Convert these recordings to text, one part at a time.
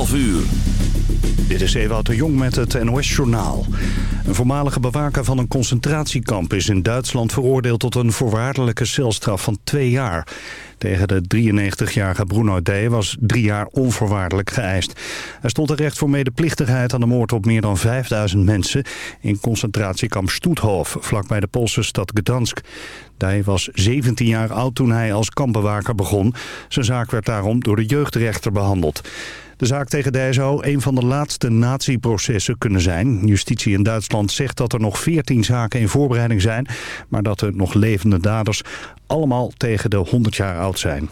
12 uur. Dit is Ewout de Jong met het NOS-journaal. Een voormalige bewaker van een concentratiekamp is in Duitsland veroordeeld tot een voorwaardelijke celstraf van twee jaar. Tegen de 93-jarige Bruno D. was drie jaar onvoorwaardelijk geëist. Hij stond terecht voor medeplichtigheid aan de moord op meer dan 5000 mensen... in concentratiekamp Stoethof, vlakbij de Poolse stad Gdansk. Hij was 17 jaar oud toen hij als kampbewaker begon. Zijn zaak werd daarom door de jeugdrechter behandeld. De zaak tegen Dij zou een van de laatste natieprocessen kunnen zijn. Justitie in Duitsland zegt dat er nog 14 zaken in voorbereiding zijn... maar dat de nog levende daders allemaal tegen de 100 jaar oud zijn.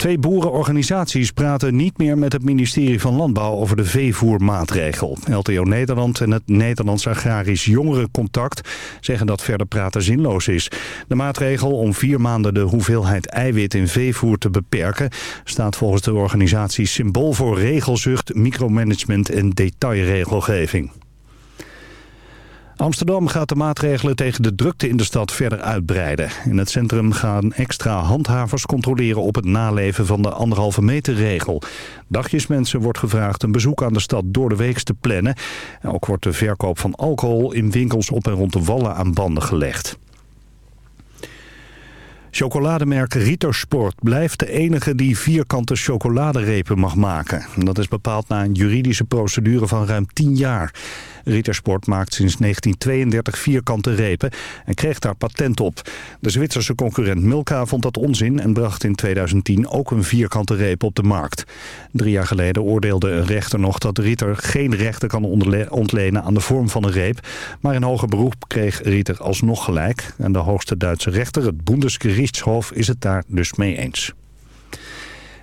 Twee boerenorganisaties praten niet meer met het ministerie van Landbouw over de veevoermaatregel. LTO Nederland en het Nederlands Agrarisch Jongerencontact zeggen dat verder praten zinloos is. De maatregel om vier maanden de hoeveelheid eiwit in veevoer te beperken staat volgens de organisatie symbool voor regelzucht, micromanagement en detailregelgeving. Amsterdam gaat de maatregelen tegen de drukte in de stad verder uitbreiden. In het centrum gaan extra handhavers controleren op het naleven van de anderhalve meter regel. Dagjesmensen wordt gevraagd een bezoek aan de stad door de week te plannen. ook wordt de verkoop van alcohol in winkels op en rond de wallen aan banden gelegd. Chocolademerk Rietersport blijft de enige die vierkante chocoladerepen mag maken. Dat is bepaald na een juridische procedure van ruim 10 jaar. Rietersport maakt sinds 1932 vierkante repen en kreeg daar patent op. De Zwitserse concurrent Milka vond dat onzin en bracht in 2010 ook een vierkante reep op de markt. Drie jaar geleden oordeelde een rechter nog dat Rieter geen rechten kan ontlenen aan de vorm van een reep. Maar in hoger beroep kreeg Rieter alsnog gelijk. En de hoogste Duitse rechter, het Bundesgerichtshof, is het daar dus mee eens.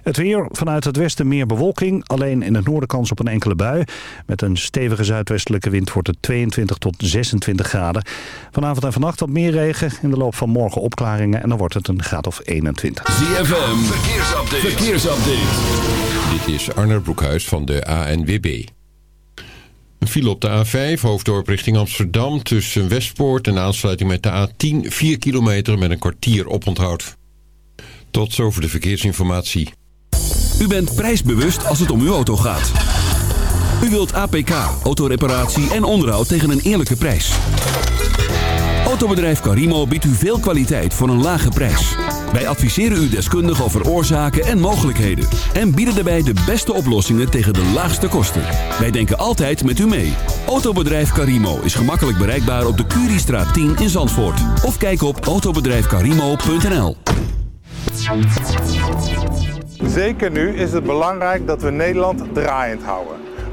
Het weer, vanuit het westen meer bewolking. Alleen in het noorden kans op een enkele bui. Met een stevige zuidwestelijke wind wordt het 22 tot 26 graden. Vanavond en vannacht wat meer regen. In de loop van morgen opklaringen. En dan wordt het een graad of 21. ZFM, verkeersupdate. verkeersupdate. Dit is Arne Broekhuis van de ANWB. File op de A5, hoofddorp richting Amsterdam... tussen Westpoort en aansluiting met de A10... 4 kilometer met een kwartier oponthoud. Tot zover de verkeersinformatie. U bent prijsbewust als het om uw auto gaat. U wilt APK, autoreparatie en onderhoud tegen een eerlijke prijs. Autobedrijf Carimo biedt u veel kwaliteit voor een lage prijs. Wij adviseren u deskundig over oorzaken en mogelijkheden. En bieden daarbij de beste oplossingen tegen de laagste kosten. Wij denken altijd met u mee. Autobedrijf Carimo is gemakkelijk bereikbaar op de Curiestraat 10 in Zandvoort. Of kijk op autobedrijfcarimo.nl Zeker nu is het belangrijk dat we Nederland draaiend houden.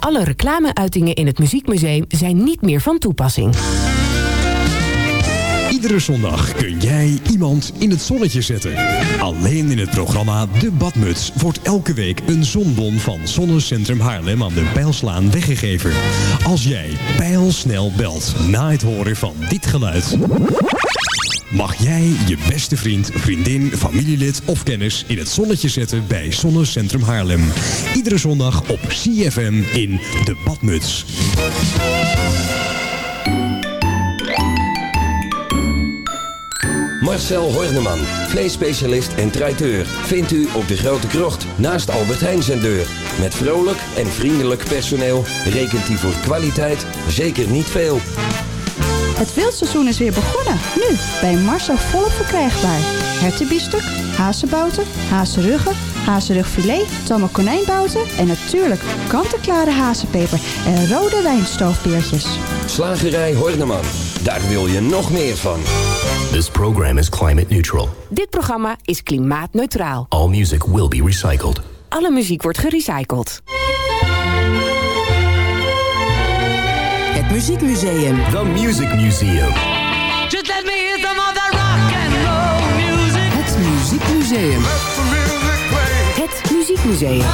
Alle reclameuitingen in het Muziekmuseum zijn niet meer van toepassing. Iedere zondag kun jij iemand in het zonnetje zetten. Alleen in het programma De Badmuts wordt elke week een zonbon van Zonnecentrum Haarlem aan de Pijlslaan weggegeven. Als jij pijlsnel belt na het horen van dit geluid mag jij je beste vriend, vriendin, familielid of kennis in het zonnetje zetten bij Zonnecentrum Haarlem. Iedere zondag op CFM in De Badmuts. Marcel Horneman, vleesspecialist en traiteur, vindt u op de Grote Krocht naast Albert Heijn deur. Met vrolijk en vriendelijk personeel rekent hij voor kwaliteit zeker niet veel. Het wildseizoen is weer begonnen. Nu bij Marcel volop verkrijgbaar. Hertenbiefstuk, hazenbouten, hazenruggen, hazenrugfilet, tamme konijnbouten en natuurlijk kant-en-klare hazenpeper en rode wijnstoofpeertjes. Slagerij Horneman, daar wil je nog meer van. This program is climate neutral. Dit programma is klimaatneutraal. All music will be recycled. Alle muziek wordt gerecycled. Muziekmuseum. The Music Museum. Just let me hear some of that rock and roll music. Het Muziekmuseum. Het Muziekmuseum.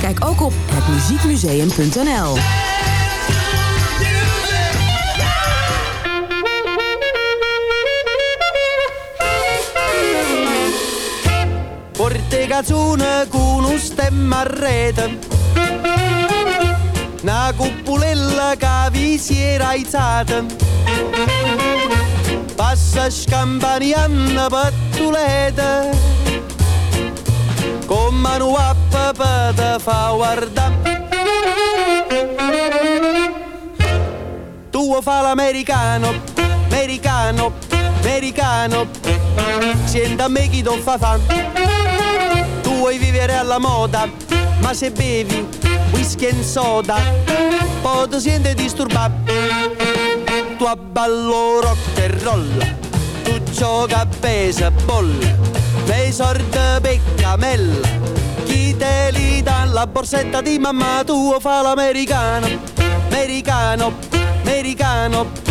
Kijk ook op hetmuziekmuseum.nl. Porte cazzone con un stemma a rete Una cupulella che vi si era aizzata. Passa scampanianna pattuleta Con mano a papà te fa guardare Tu fa l'americano, americano, americano. Senta me chi non fa fan Tu vuoi vivere alla moda? Ma se bevi whisky e soda Poi ti senti disturbato Tu abballo rock and roll Tu gioca a baseball Nei sordi peccamella Chi te li dà la borsetta di mamma Tu fa l'americano Americano, americano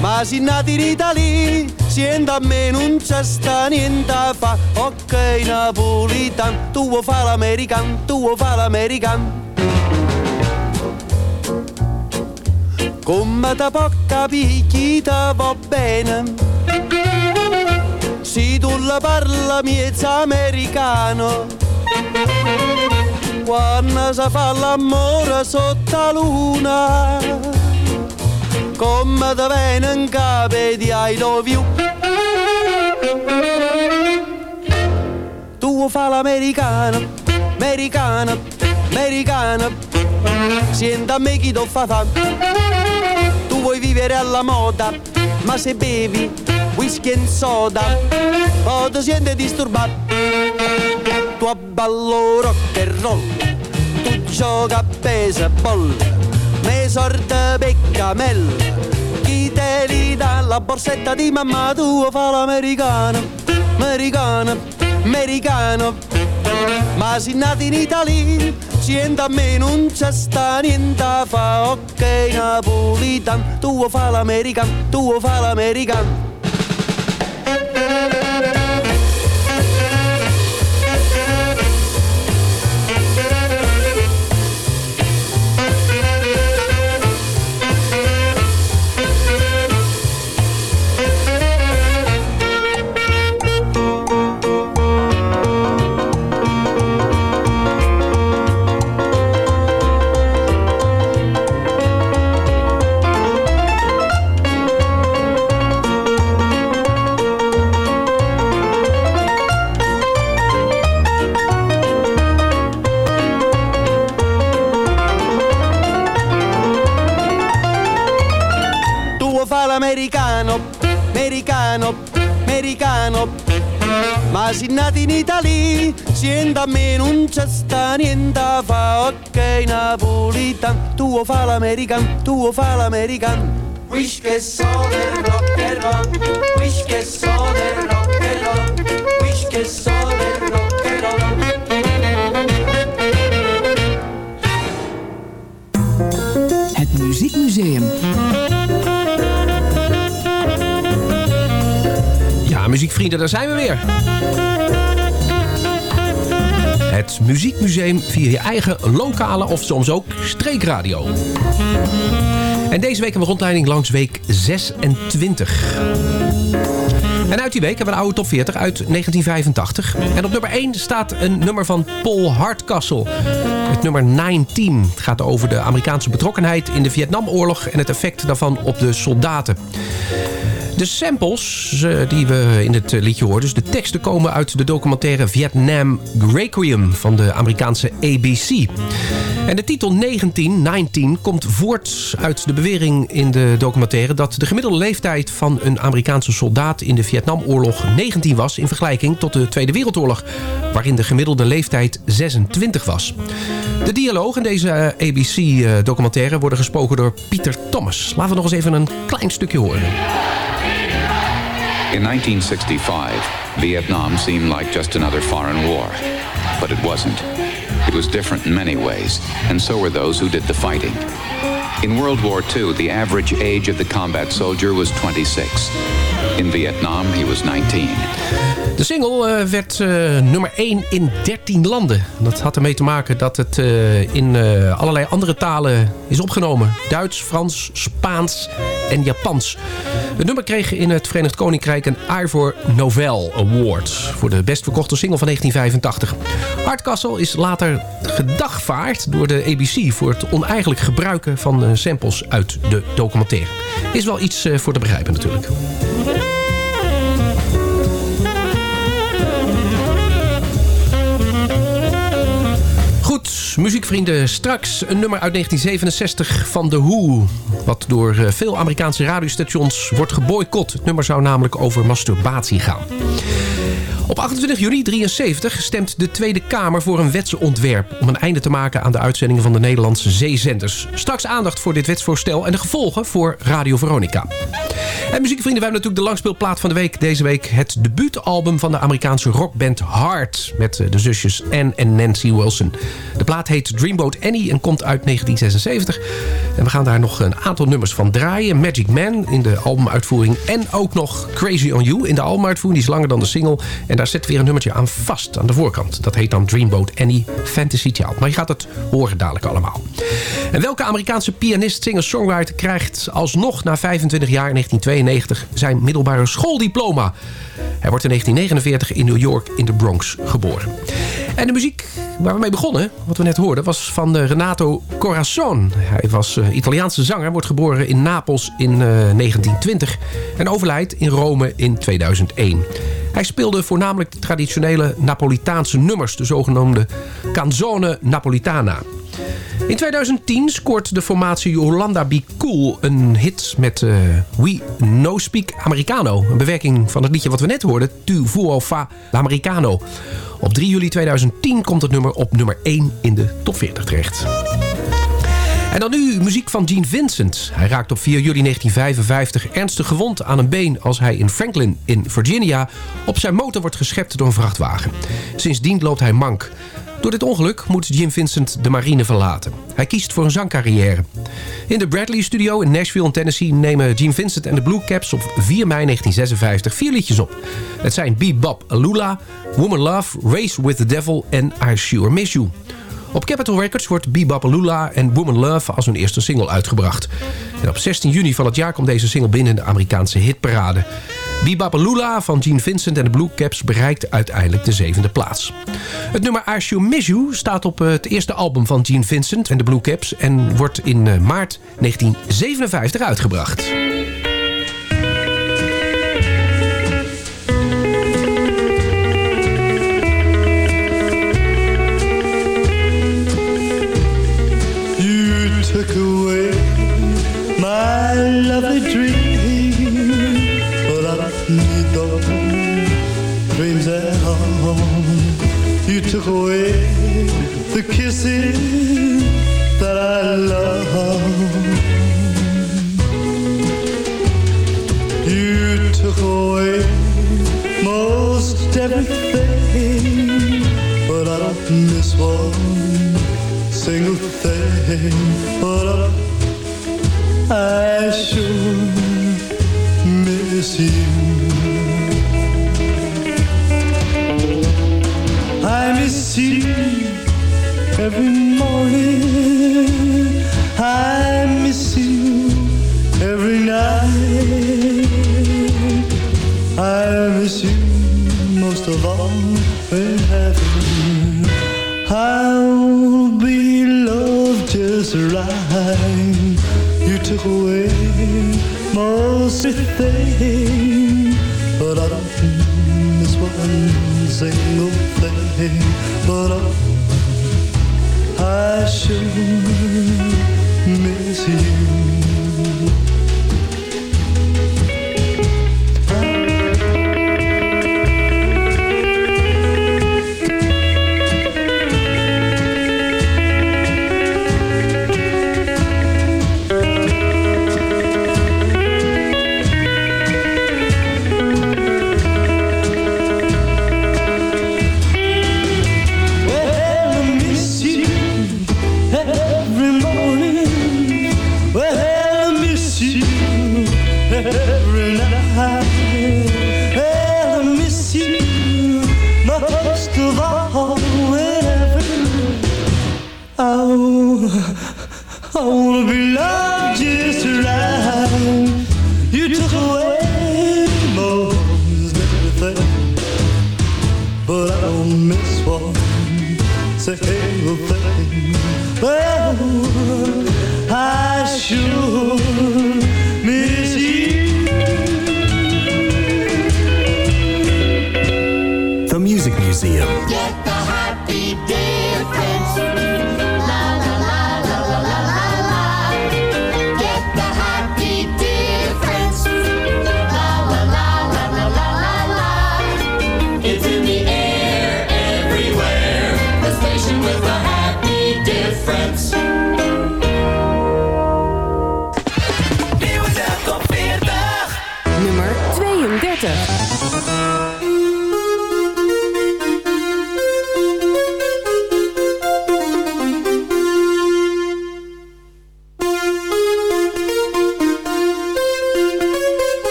ma si nati in Italia, siendo a me non c'è sta niente a fa. Ok, napolitan, tu vuoi fa l'american, tu vuoi fa l'american. Come da poca picchita va bene. Se tu la parla miezza americano. Quando si fa l'amore sotto la luna come te viene in capo di I love you Tu fa l'americano, americano, americano Senta a me chi ti fa fan Tu vuoi vivere alla moda, ma se bevi whisky e soda Poi ti senti disturbato. Tu abballo rock and roll Tu gioca a baseball me sorte peccamella chi te li dà la borsetta di mamma tua fa l'americano americano americano. Ma si nati in Italia siente a me non c'è sta niente fa ok napolitan tu fa l'americano tu fa l'americano, tu fa l'americano, tu fa l'americano. Wish che so del rock and roll, wish che so del rock and roll, wish che so del rock and roll. Het Muziekmuseum. Ja, muziekvrienden, daar zijn we weer. Het Muziekmuseum via je eigen lokale of soms ook streekradio. En deze week hebben we rondleiding langs week 26. En uit die week hebben we een oude top 40 uit 1985. En op nummer 1 staat een nummer van Paul Hardcastle. Het nummer 19 Het gaat over de Amerikaanse betrokkenheid in de Vietnamoorlog... en het effect daarvan op de soldaten. De samples eh, die we in het liedje hoorden, dus de teksten komen uit de documentaire Vietnam Requiem van de Amerikaanse ABC. En de titel 1919 komt voort uit de bewering in de documentaire dat de gemiddelde leeftijd van een Amerikaanse soldaat in de Vietnamoorlog 19 was in vergelijking tot de Tweede Wereldoorlog, waarin de gemiddelde leeftijd 26 was. De dialoog in deze ABC-documentaire worden gesproken door Pieter Thomas. Laten we nog eens even een klein stukje horen. In 1965, Vietnam seemed like just another foreign war. But it wasn't. It was different in many ways, and so were those who did the fighting. In World War II, the average age of the combat soldier was 26. In Vietnam, he was 19. De single eh, werd eh, nummer 1 in 13 landen. Dat had ermee te maken dat het eh, in allerlei andere talen is opgenomen. Duits, Frans, Spaans en Japans. Het nummer kreeg in het Verenigd Koninkrijk een Ivor Novel Award... voor de best verkochte single van 1985. Hardcastle is later gedagvaard door de ABC... voor het oneigenlijk gebruiken van eh, samples uit de documentaire. Is wel iets eh, voor te begrijpen natuurlijk. Goed, muziekvrienden. Straks een nummer uit 1967 van The Who. Wat door eh, veel Amerikaanse radiostations wordt geboycott. Het nummer zou namelijk over masturbatie gaan. Op 28 juni 73 stemt de Tweede Kamer voor een wetsontwerp... om een einde te maken aan de uitzendingen van de Nederlandse zeezenders. Straks aandacht voor dit wetsvoorstel en de gevolgen voor Radio Veronica. En muziekvrienden, we hebben natuurlijk de langspeelplaat van de week. Deze week het debuutalbum van de Amerikaanse rockband Heart... met eh, de zusjes Anne en Nancy Wilson. De plaat heet Dreamboat Annie en komt uit 1976. En we gaan daar nog een aantal nummers van draaien. Magic Man in de albumuitvoering en ook nog Crazy on You in de albumuitvoering. Die is langer dan de single. En daar zit weer een nummertje aan vast aan de voorkant. Dat heet dan Dreamboat Annie Fantasy Child. Maar je gaat het horen dadelijk allemaal. En welke Amerikaanse pianist, singer, songwriter krijgt alsnog na 25 jaar in 1992 zijn middelbare schooldiploma? Hij wordt in 1949 in New York in de Bronx geboren. En de muziek waar we mee begonnen, wat we net hoorden, was van eh, Renato Corazon. Hij was eh, Italiaanse zanger, wordt geboren in Napels in eh, 1920 en overlijdt in Rome in 2001. Hij speelde voornamelijk de traditionele Napolitaanse nummers, de zogenoemde canzone napolitana. In 2010 scoort de formatie Yolanda Be Cool een hit met eh, We No Speak Americano. Een bewerking van het liedje wat we net hoorden, Tu Vuo Fa L'Americano. Op 3 juli 2010 komt het nummer op nummer 1 in de top 40 terecht. En dan nu muziek van Gene Vincent. Hij raakt op 4 juli 1955 ernstig gewond aan een been... als hij in Franklin in Virginia op zijn motor wordt geschept door een vrachtwagen. Sindsdien loopt hij mank. Door dit ongeluk moet Jim Vincent de marine verlaten. Hij kiest voor een zangcarrière. In de Bradley Studio in Nashville, Tennessee... nemen Jim Vincent en de Blue Caps op 4 mei 1956 vier liedjes op. Het zijn Bebop Alula, Woman Love, Race with the Devil en I Sure Miss You. Op Capitol Records wordt Bebopalula en Woman Love als hun eerste single uitgebracht. En op 16 juni van het jaar komt deze single binnen in de Amerikaanse hitparade. Bebopalula van Gene Vincent en de Blue Caps bereikt uiteindelijk de zevende plaats. Het nummer I You staat op het eerste album van Gene Vincent en de Blue Caps... en wordt in eh, maart 1957 uitgebracht. You took away my lovely dream, You took away the kisses that I love. You took away most everything, but I don't miss one single thing, but I, I sure everything, but I don't miss one single thing. But I,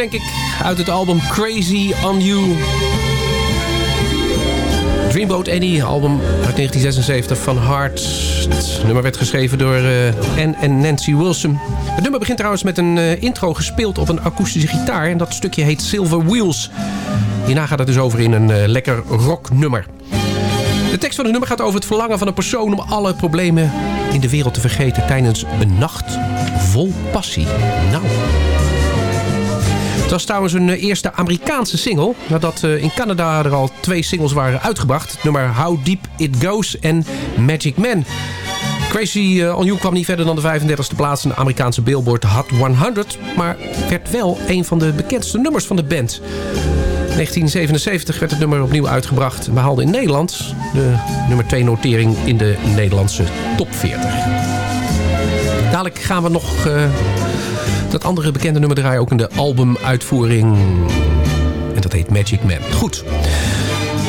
denk ik, uit het album Crazy on You. Dreamboat Annie, album uit 1976 van Hart. Het nummer werd geschreven door eh, Anne en Nancy Wilson. Het nummer begint trouwens met een eh, intro gespeeld op een akoestische gitaar. En dat stukje heet Silver Wheels. Hierna gaat het dus over in een eh, lekker rocknummer. De tekst van het nummer gaat over het verlangen van een persoon... om alle problemen in de wereld te vergeten tijdens een nacht vol passie. Nou... Het was trouwens een eh, eerste Amerikaanse single. Nadat eh, in Canada er al twee singles waren uitgebracht. Nummer How Deep It Goes en Magic Man. Crazy eh, On You kwam niet verder dan de 35e plaats in de Amerikaanse Billboard Hot 100. Maar werd wel een van de bekendste nummers van de band. 1977 werd het nummer opnieuw uitgebracht. en behaalde in Nederland de nummer 2 notering in de Nederlandse top 40. Dadelijk gaan we nog dat andere bekende nummer draaien. Ook in de albumuitvoering. En dat heet Magic Man. Goed.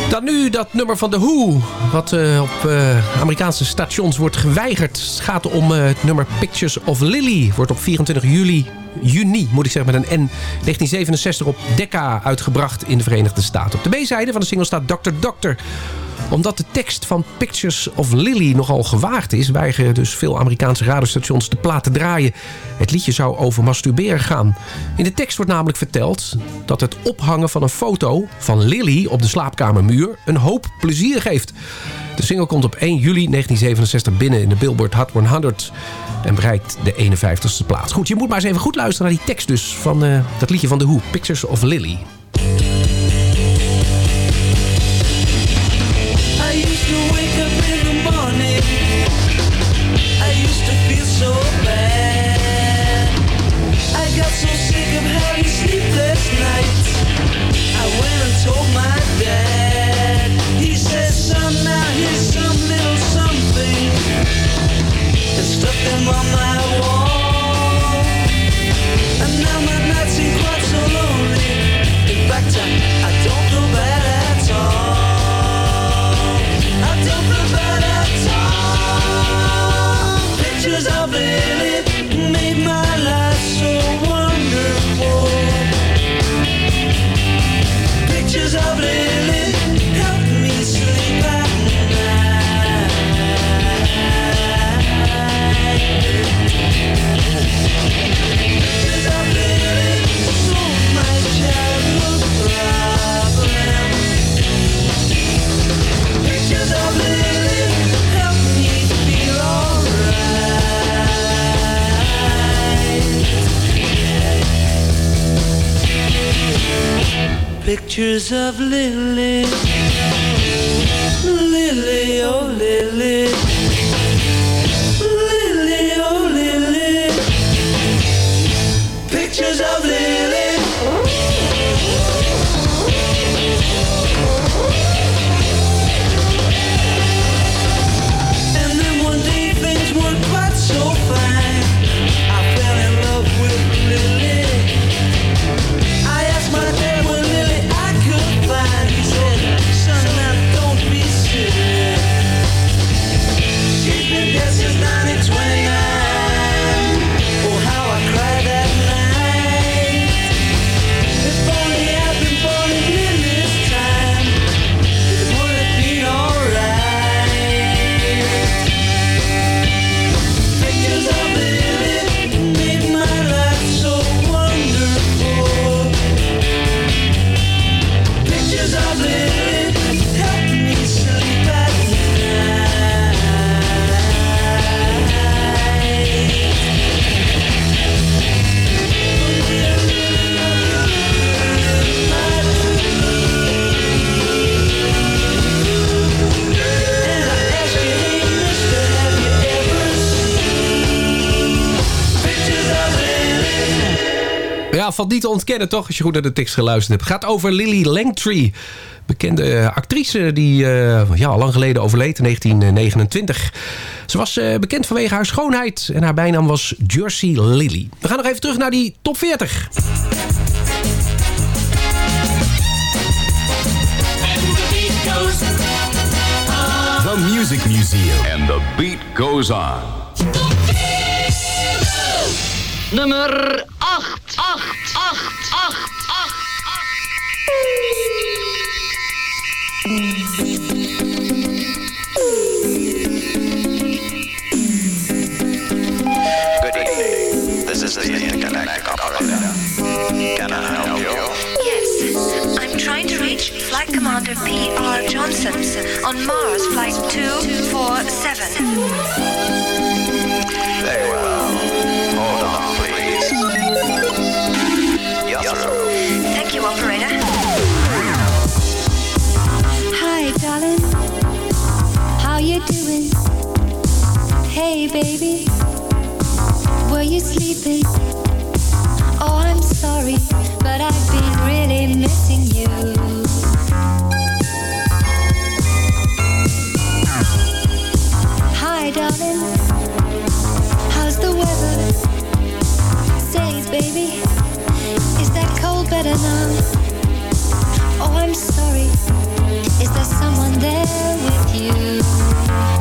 Dan nu dat nummer van The Who. Wat eh, op eh, Amerikaanse stations wordt geweigerd. Het gaat om eh, het nummer Pictures of Lily. Wordt op 24 juli, juni moet ik zeggen met een N, 1967 op Decca uitgebracht in de Verenigde Staten. Op de B-zijde van de single staat Dr. Doctor omdat de tekst van Pictures of Lily nogal gewaagd is... weigeren dus veel Amerikaanse radiostations de plaat te draaien. Het liedje zou over masturberen gaan. In de tekst wordt namelijk verteld dat het ophangen van een foto van Lily op de slaapkamermuur... een hoop plezier geeft. De single komt op 1 juli 1967 binnen in de Billboard Hot 100 en bereikt de 51ste plaats. Goed, je moet maar eens even goed luisteren naar die tekst dus van eh, dat liedje van The Who, Pictures of Lily. Pictures of Lily, Lily, oh Lily, Ja, valt niet te ontkennen toch, als je goed naar de tekst geluisterd hebt. Het gaat over Lily Langtree. Bekende eh, actrice die eh, ja, al lang geleden overleed in 1929. Ze was eh, bekend vanwege haar schoonheid en haar bijnaam was Jersey Lily. We gaan nog even terug naar die top 40. The Music Museum. And the beat goes on. Nummer 8, 8, 8, 8, 8. Good evening. This is the intergalactic operator. Can I help you? Yes, I'm trying to reach Flight Commander P.R. Johnson on Mars Flight 247. Very well. Thank you, operator. Hi, darling. How you doing? Hey, baby. Were you sleeping? Oh, I'm sorry, but I've been really missing you. Hi, darling. How's the weather? Say, baby, is that cold better now? Oh, I'm sorry. Is there someone there with you?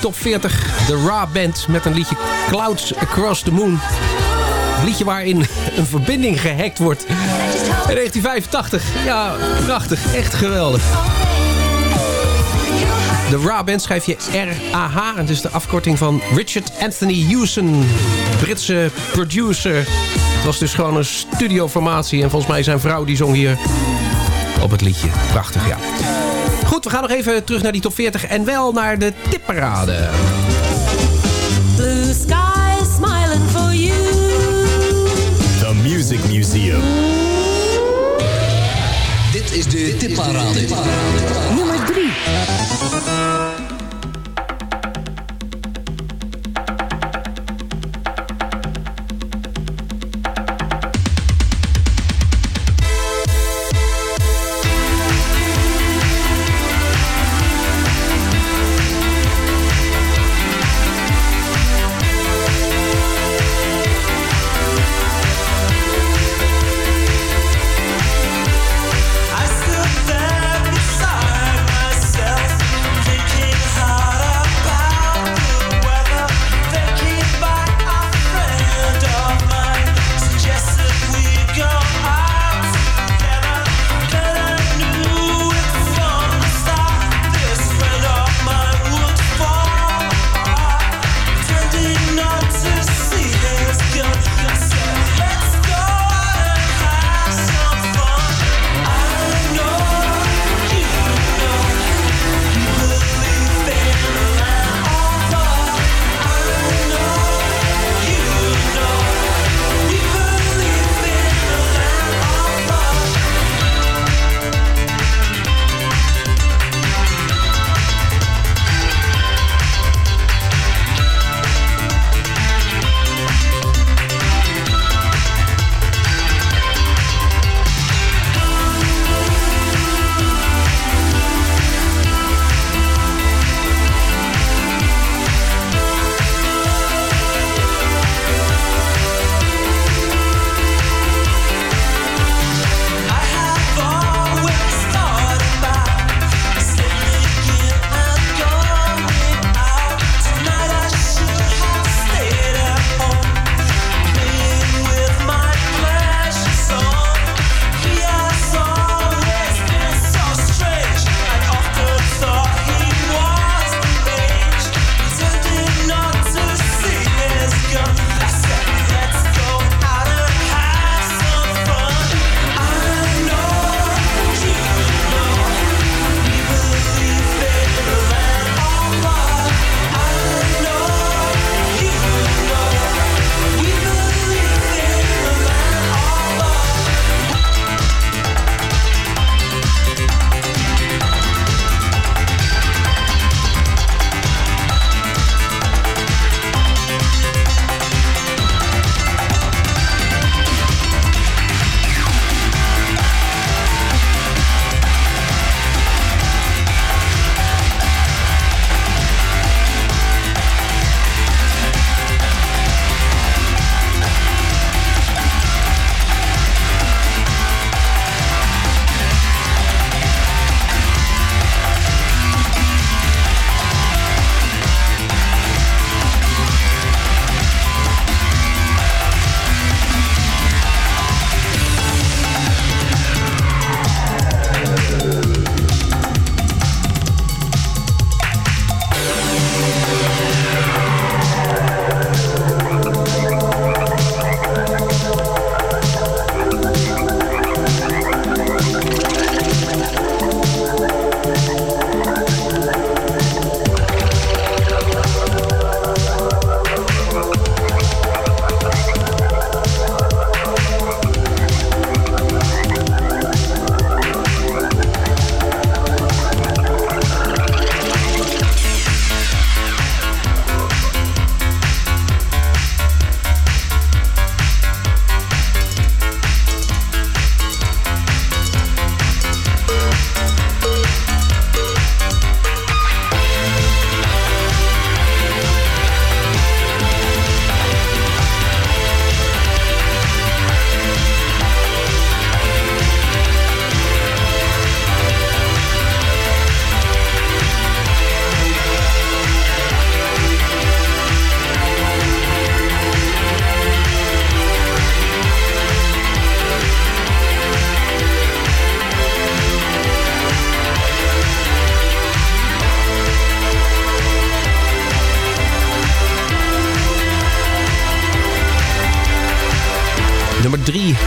Top 40. De Ra Band met een liedje Clouds Across the Moon. Een liedje waarin een verbinding gehackt wordt. In 1985. Ja, prachtig. Echt geweldig. De Ra Band schrijf je R-A-H. Het is de afkorting van Richard Anthony Hewson. Britse producer. Het was dus gewoon een studioformatie. En volgens mij zijn vrouw die zong hier op het liedje. Prachtig, ja. Goed, we gaan nog even terug naar die top 40 en wel naar de tipparade. Blue sky smiling for you. The Music Museum. Dit is de tipparade.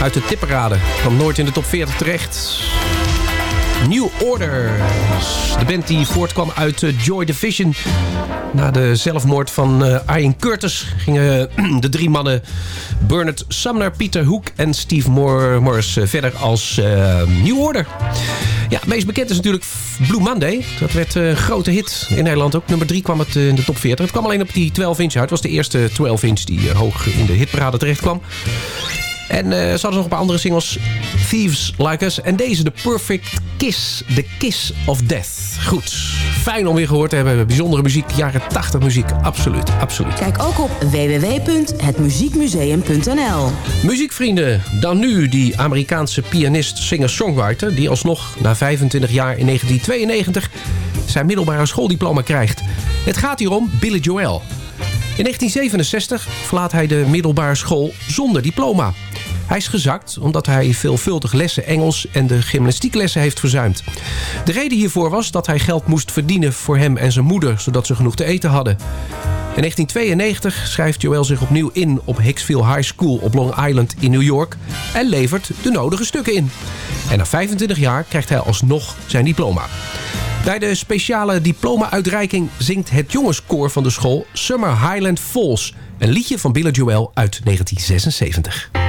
Uit de tipperade. Kwam nooit in de top 40 terecht. New Order. De band die voortkwam uit eh, Joy Division. Na de zelfmoord van eh, Ian Curtis gingen de drie mannen... Bernard Sumner, Peter Hook en Steve Morris eh, verder als eh, New Order. Ja, het meest bekend is natuurlijk Blue Monday. Dat werd eh, een grote hit in Nederland ook. Nummer 3 kwam het eh, in de top 40. Het kwam alleen op die 12 inch uit. Het was de eerste 12 inch die eh, hoog in de hitparade terecht kwam. En eh, ze hadden nog een paar andere singles. Thieves Like Us. En deze, The Perfect Kiss. The Kiss of Death. Goed. Fijn om weer gehoord te hebben. Bijzondere muziek. Jaren 80 muziek. Absoluut. Absoluut. Kijk ook op www.hetmuziekmuseum.nl Muziekvrienden, dan nu die Amerikaanse pianist, singer-songwriter... die alsnog na 25 jaar in 1992 zijn middelbare schooldiploma krijgt. Het gaat hier om Billy Joel. In 1967 verlaat hij de middelbare school zonder diploma. Hij is gezakt omdat hij veelvuldig lessen Engels en de gymnastieklessen heeft verzuimd. De reden hiervoor was dat hij geld moest verdienen voor hem en zijn moeder... zodat ze genoeg te eten hadden. In 1992 schrijft Joel zich opnieuw in op Hicksville High School op Long Island in New York... en levert de nodige stukken in. En na 25 jaar krijgt hij alsnog zijn diploma. Bij de speciale diploma-uitreiking zingt het jongenskoor van de school Summer Highland Falls... een liedje van Billy Joel uit 1976.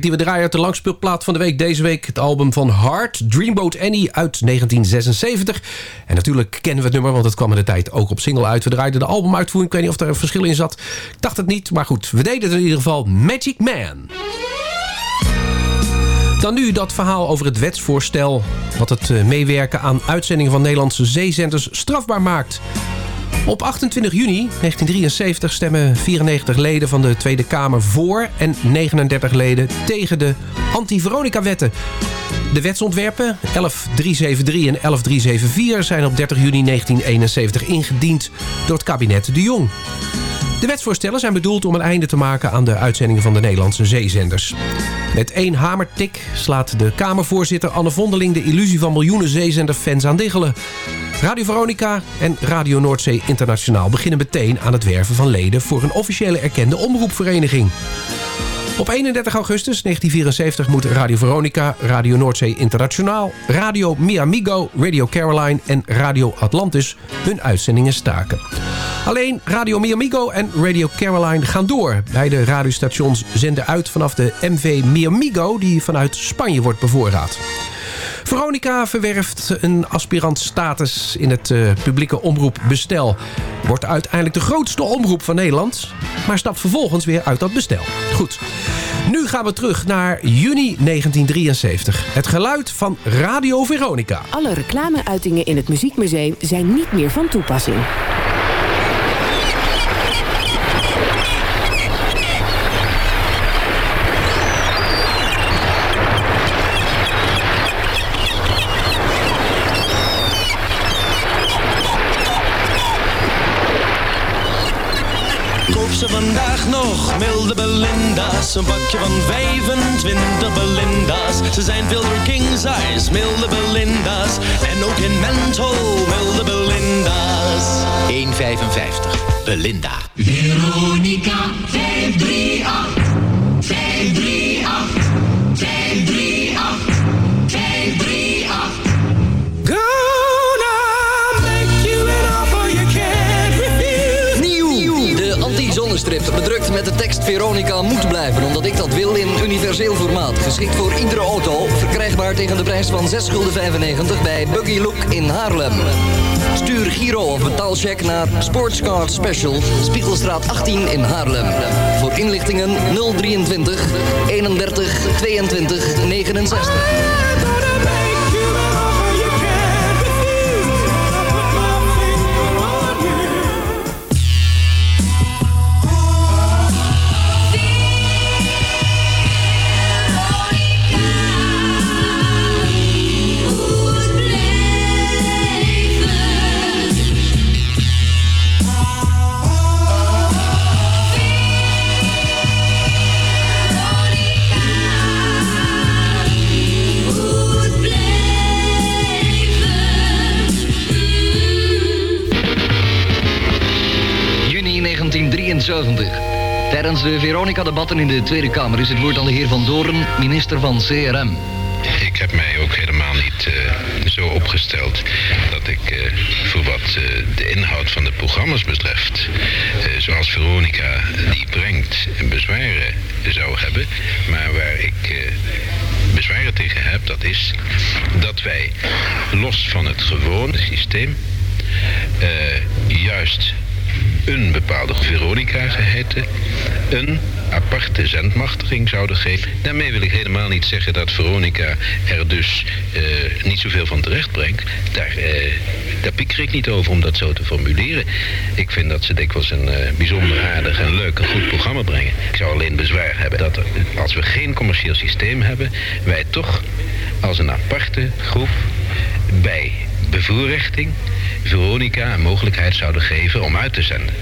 Die we draaien uit de langspeelplaat van de week deze week. Het album van Heart, Dreamboat Annie uit 1976. En natuurlijk kennen we het nummer, want het kwam in de tijd ook op single uit. We draaiden de albumuitvoering, ik weet niet of daar een verschil in zat. Ik dacht het niet, maar goed. We deden het in ieder geval Magic Man. Dan nu dat verhaal over het wetsvoorstel... wat het eh, meewerken aan uitzendingen van Nederlandse zeezenders strafbaar maakt. Op 28 juni 1973 stemmen 94 leden van de Tweede Kamer voor... en 39 leden tegen de anti-Veronica-wetten. De wetsontwerpen 11373 en 11374 zijn op 30 juni 1971 ingediend door het kabinet De Jong. De wetsvoorstellen zijn bedoeld om een einde te maken aan de uitzendingen van de Nederlandse zeezenders. Met één hamertik slaat de Kamervoorzitter Anne Vondeling de illusie van miljoenen zeezenderfans aan diggelen. Radio Veronica en Radio Noordzee Internationaal beginnen meteen aan het werven van leden voor een officiële erkende omroepvereniging. Op 31 augustus 1974 moet Radio Veronica, Radio Noordzee Internationaal, Radio Mi Amigo, Radio Caroline en Radio Atlantis hun uitzendingen staken. Alleen Radio Mi Amigo en Radio Caroline gaan door. Beide radiostations zenden uit vanaf de MV Mi Amigo die vanuit Spanje wordt bevoorraad. Veronica verwerft een aspirantstatus in het eh, publieke omroep Bestel. Wordt uiteindelijk de grootste omroep van Nederland, maar stapt vervolgens weer uit dat bestel. Goed. Nu gaan we terug naar juni 1973. Het geluid van Radio Veronica. Alle reclameuitingen in het Muziekmuseum zijn niet meer van toepassing. Koop ze vandaag nog, milde Belinda's. Een pakje van 25 Belinda's. Ze zijn veel door king size, milde Belinda's. En ook in menthol, milde Belinda's. 1,55. Belinda. Veronica 538 538 Veronica moet blijven, omdat ik dat wil in universeel formaat. Geschikt voor iedere auto, verkrijgbaar tegen de prijs van 6,95 gulden bij Buggy Look in Haarlem. Stuur Giro of betaalcheck naar Sportscar Special, Spiegelstraat 18 in Haarlem. Voor inlichtingen 023 31 22 69. 1973. Tijdens de Veronica-debatten in de Tweede Kamer is het woord aan de heer Van Doorn, minister van CRM. Ik heb mij ook helemaal niet eh, zo opgesteld dat ik eh, voor wat eh, de inhoud van de programma's betreft, zoals Veronica die brengt, bezwaren zou hebben. Maar waar ik bezwaren tegen heb, dat is dat wij los van het gewone systeem juist een bepaalde Veronica geheten een aparte zendmachtiging zouden geven. Daarmee wil ik helemaal niet zeggen dat Veronica er dus eh, niet zoveel van terecht brengt. Daar, eh, daar pieker ik niet over om dat zo te formuleren. Ik vind dat ze dikwijls een eh, bijzonder aardig en leuk en goed programma brengen. Ik zou alleen bezwaar hebben dat als we geen commercieel systeem hebben, wij toch als een aparte groep bij bevoorrechting Veronica een mogelijkheid zouden geven om uit te zenden.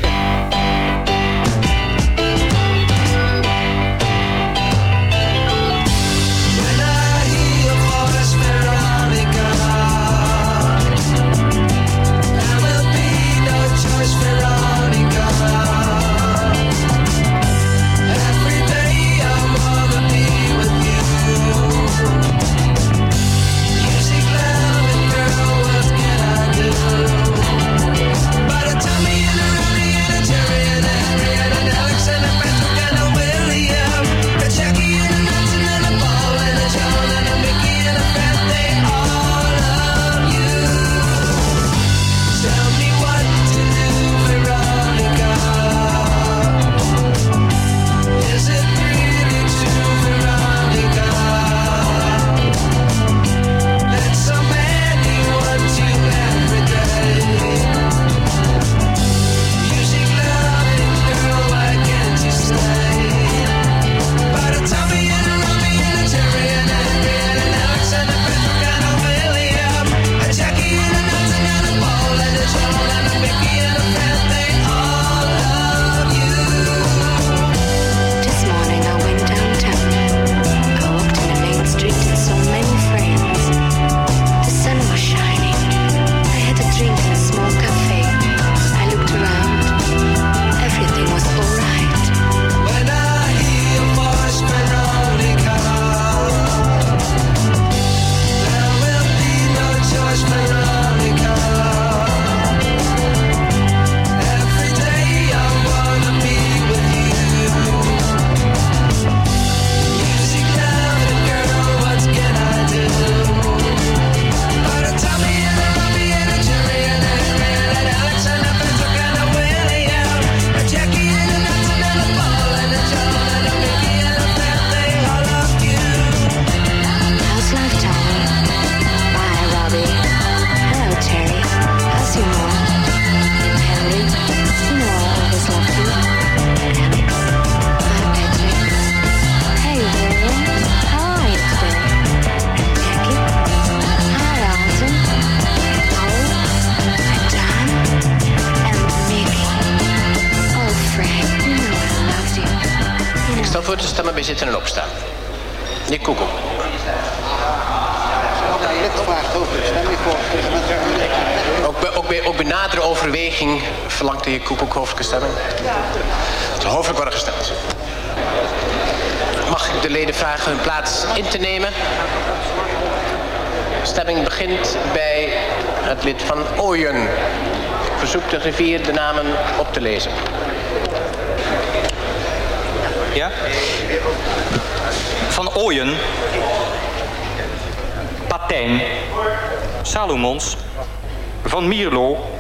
Van Mierlo.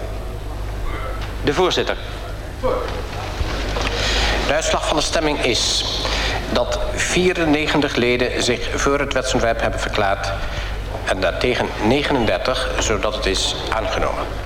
De voorzitter. De uitslag van de stemming is dat 94 leden zich voor het wetsontwerp hebben verklaard en daartegen 39, zodat het is aangenomen.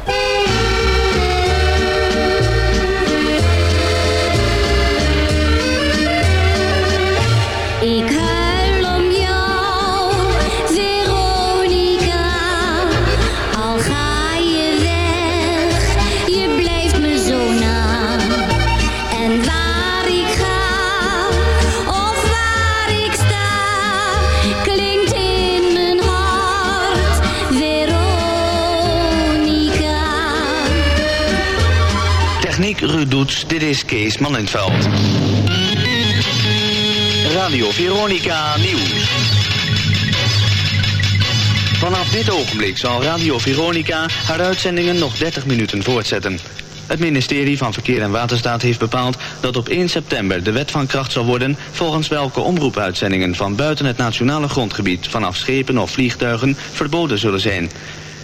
Ogenblik zal Radio Veronica haar uitzendingen nog 30 minuten voortzetten. Het ministerie van Verkeer en Waterstaat heeft bepaald dat op 1 september de wet van kracht zal worden volgens welke omroepuitzendingen van buiten het nationale grondgebied vanaf schepen of vliegtuigen verboden zullen zijn.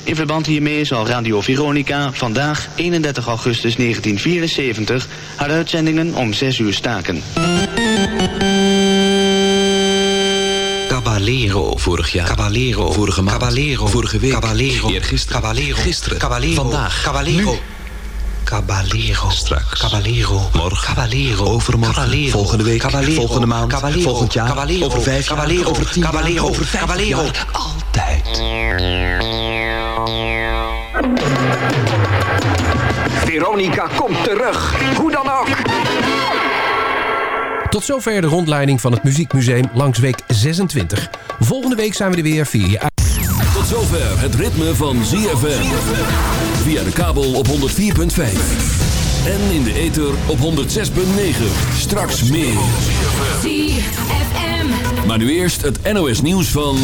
In verband hiermee zal Radio Veronica vandaag 31 augustus 1974 haar uitzendingen om 6 uur staken. Caballero vorig jaar. Caballero vorige maand. Caballero vorige week. Caballero eergisteren. Caballero gisteren. Caballero vandaag. Caballero. Caballero. Straks. Caballero. Morgen. Caballero. Overmorgen. Caballero. Volgende week. Caballero. Volgende maand. Caballero. Volgend jaar. Caballero. Over vijf jaar. Caballero. Over tien Caballero. jaar. Over vijf Caballero. jaar. Altijd. Veronica komt terug. Hoe dan ook. Tot zover de rondleiding van het Muziekmuseum langs week 26. Volgende week zijn we er weer via je Tot zover het ritme van ZFM. Via de kabel op 104.5. En in de ether op 106.9. Straks meer. ZFM. Maar nu eerst het NOS nieuws van...